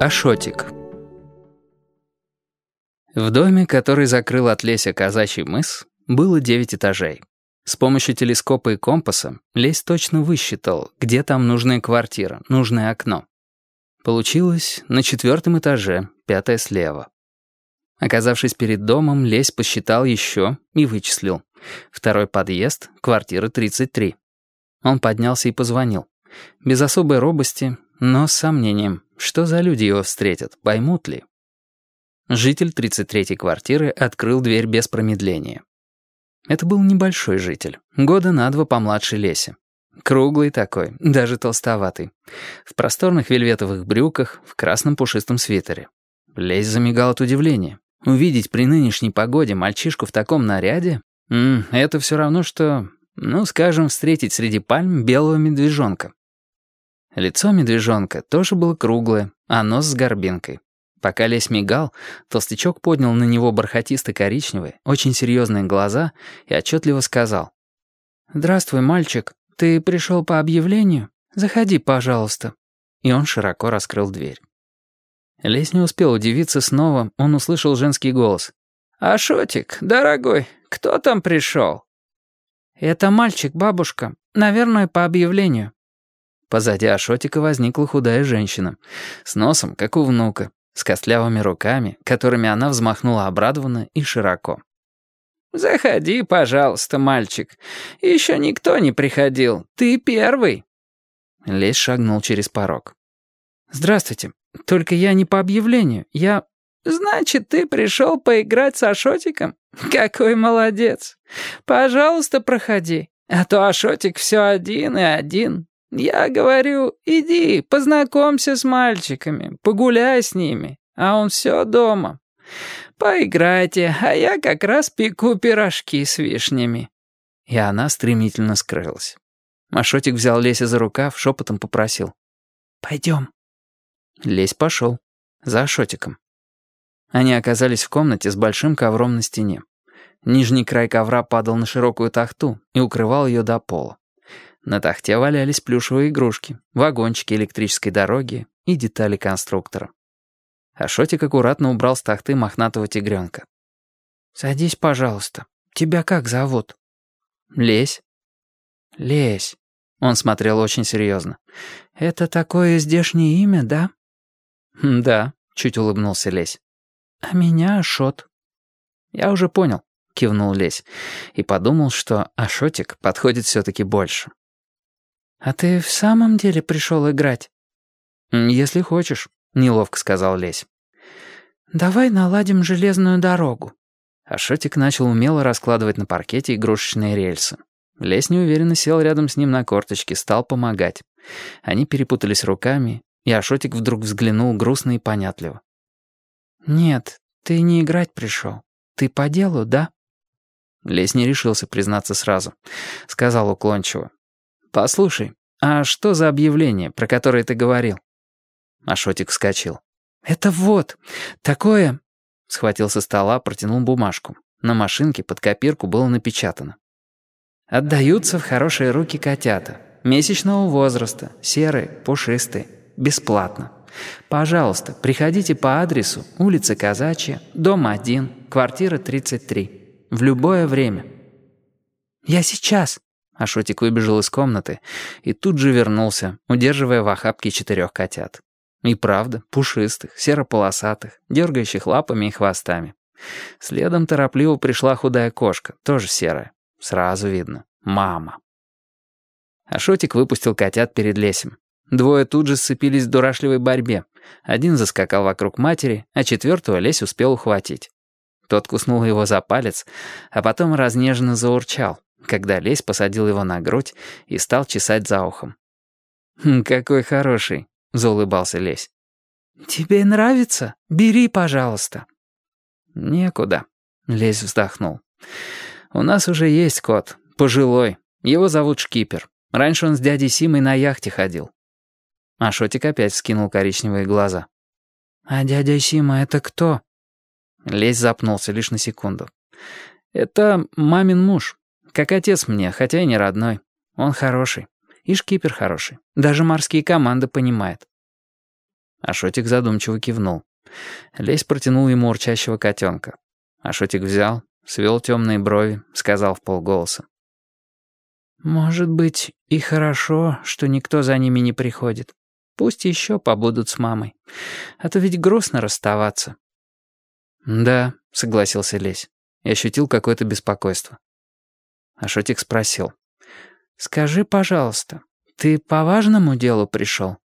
Ашотик В доме, который закрыл от Леся казачий мыс, было девять этажей. С помощью телескопа и компаса Лесь точно высчитал, где там нужная квартира, нужное окно. Получилось на четвертом этаже, пятое слева. Оказавшись перед домом, Лесь посчитал еще и вычислил. Второй подъезд, квартира 33. Он поднялся и позвонил. Без особой робости, но с сомнением, что за люди его встретят, поймут ли? Житель 33-й квартиры открыл дверь без промедления. Это был небольшой житель, года на два помладше Леси. Круглый такой, даже толстоватый. В просторных вельветовых брюках, в красном пушистом свитере. Лесь замигал от удивления. Увидеть при нынешней погоде мальчишку в таком наряде это все равно, что, ну, скажем, встретить среди пальм белого медвежонка. Лицо медвежонка тоже было круглое, а нос с горбинкой. Пока лесь мигал, толстячок поднял на него бархатисто-коричневые, очень серьезные глаза и отчетливо сказал. «Здравствуй, мальчик. Ты пришел по объявлению? Заходи, пожалуйста». И он широко раскрыл дверь. Лесь не успел удивиться снова, он услышал женский голос. «Ашотик, дорогой, кто там пришел?» «Это мальчик, бабушка. Наверное, по объявлению». Позади Ашотика возникла худая женщина. С носом, как у внука, с костлявыми руками, которыми она взмахнула обрадованно и широко. «Заходи, пожалуйста, мальчик. Еще никто не приходил. Ты первый». Лесь шагнул через порог. «Здравствуйте. Только я не по объявлению. Я...» «Значит, ты пришел поиграть с Ашотиком? Какой молодец. Пожалуйста, проходи. А то Ашотик все один и один. Я говорю, иди, познакомься с мальчиками, погуляй с ними, а он все дома. Поиграйте, а я как раз пеку пирожки с вишнями». И она стремительно скрылась. Машотик взял Леся за рукав, шепотом попросил. «Пойдем». Лесь пошел. За Ашотиком. Они оказались в комнате с большим ковром на стене. Нижний край ковра падал на широкую тахту и укрывал ее до пола. На тахте валялись плюшевые игрушки, вагончики электрической дороги и детали конструктора. Ашотик аккуратно убрал с тахты мохнатого тигренка. «Садись, пожалуйста. Тебя как зовут?» «Лесь». «Лесь». Он смотрел очень серьезно. «Это такое здешнее имя, да?» «Да», — чуть улыбнулся Лесь. «А меня Ашот». «Я уже понял», — кивнул Лесь. И подумал, что Ашотик подходит все-таки больше. «А ты в самом деле пришел играть?» «Если хочешь», — неловко сказал Лесь. «Давай наладим железную дорогу». Ашотик начал умело раскладывать на паркете игрушечные рельсы. Лесь неуверенно сел рядом с ним на корточке, стал помогать. Они перепутались руками, и Ашотик вдруг взглянул грустно и понятливо. «Нет, ты не играть пришел. Ты по делу, да?» Лесь не решился признаться сразу. Сказал уклончиво. «Послушай, а что за объявление, про которое ты говорил?» Ашотик вскочил. «Это вот, такое...» Схватил со стола, протянул бумажку. На машинке под копирку было напечатано. «Отдаются в хорошие руки котята. Месячного возраста, серые, пушистые, бесплатно. Пожалуйста, приходите по адресу улица Казачья, дом 1, квартира 33. В любое время». «Я сейчас», Ашотик выбежал из комнаты и тут же вернулся, удерживая в охапке четырех котят. И правда, пушистых, серо-полосатых, дергающих лапами и хвостами. Следом торопливо пришла худая кошка, тоже серая. Сразу видно. Мама. Ашотик выпустил котят перед лесем. Двое тут же сцепились в дурашливой борьбе. Один заскакал вокруг матери, а четвертого лесь успел ухватить. Тот куснул его за палец, а потом разнеженно заурчал когда Лесь посадил его на грудь и стал чесать за ухом. «Хм, «Какой хороший», — заулыбался Лесь. «Тебе нравится? Бери, пожалуйста». «Некуда», — Лесь вздохнул. «У нас уже есть кот, пожилой. Его зовут Шкипер. Раньше он с дядей Симой на яхте ходил». А Шотик опять вскинул коричневые глаза. «А дядя Сима — это кто?» Лесь запнулся лишь на секунду. «Это мамин муж. Как отец мне, хотя и не родной. Он хороший. И шкипер хороший. Даже морские команды понимает. Ашотик задумчиво кивнул. Лесь протянул ему урчащего котенка. Ашотик взял, свел темные брови, сказал в полголоса. «Может быть, и хорошо, что никто за ними не приходит. Пусть еще побудут с мамой. А то ведь грустно расставаться». «Да», — согласился Лесь и ощутил какое-то беспокойство. Ашотик спросил. «Скажи, пожалуйста, ты по важному делу пришел?»